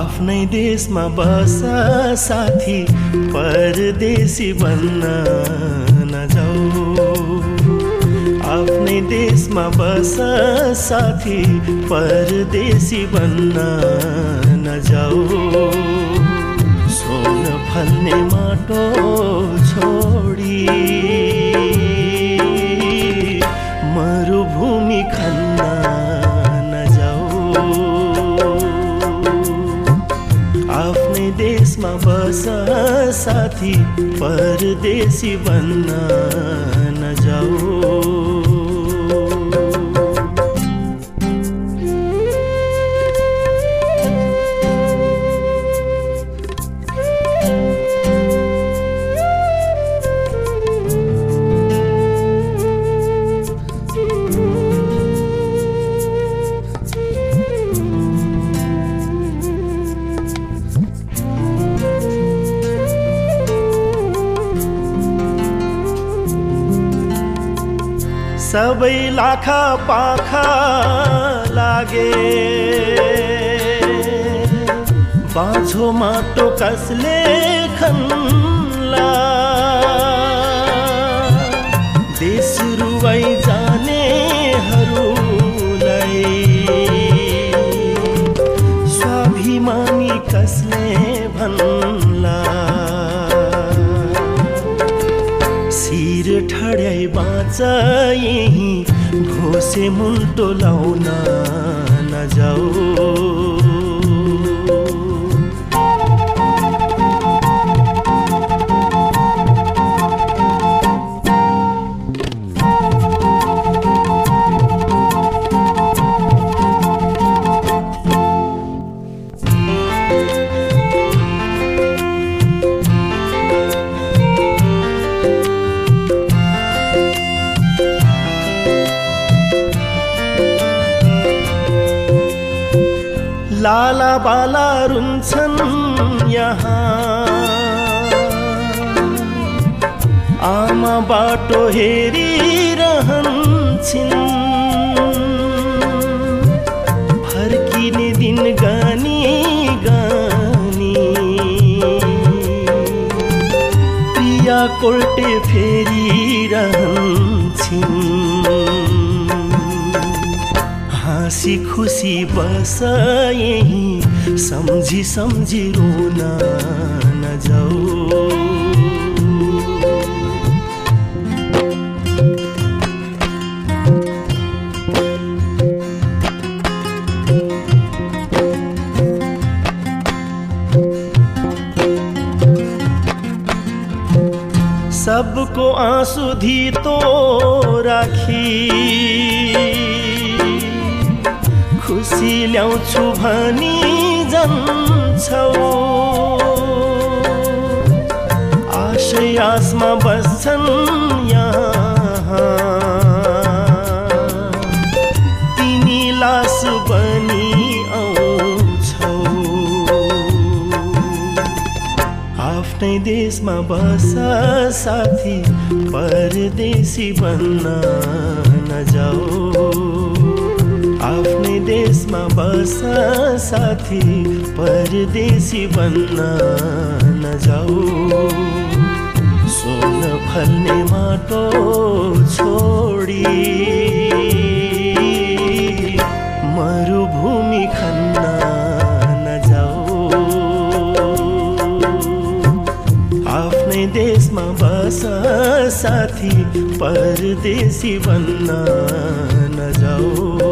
आफ्नै देशमा बस साथी परदेशी बन्न नजाऊ। आफ्नै देशमा बस साथी परदेशी बन्न नजाऊ। सोन फल्ने माटो छोडी देशमा बस साथी परदेशी बन्न नजाऊ सबै लाखा पाखा लागे। बाँझो माटो कसले खन्ला? यही घोसे मुन्टो लाउन नजाऊ। लाला बाला रुन्छन् यहाँ। आमा बाटो हेरिरहन्छन्। फर्किने दिन गानी गानी। प्रिया कोल्टे फेरिरहन्छन् हाँसी खुसी बस यही। समझी सम्झी न नजाऊ सबको आँसु धीतो राखी। ल्याउँछु भनी जान्छौ आशय आसमा बस्छन् यहाँ। तिनी लास बनी आउँछौ आफ्नै देशमा बस साथी परदेशी बन्न नजाऊ। देशमा बस साथी परदेशी बन्न नजाऊ। सोन फल्ने माटो छोडी मरुभूमि खन्न नजाऊ। आफ्नै देशमा बस साथी परदेशी बन्न नजाऊ।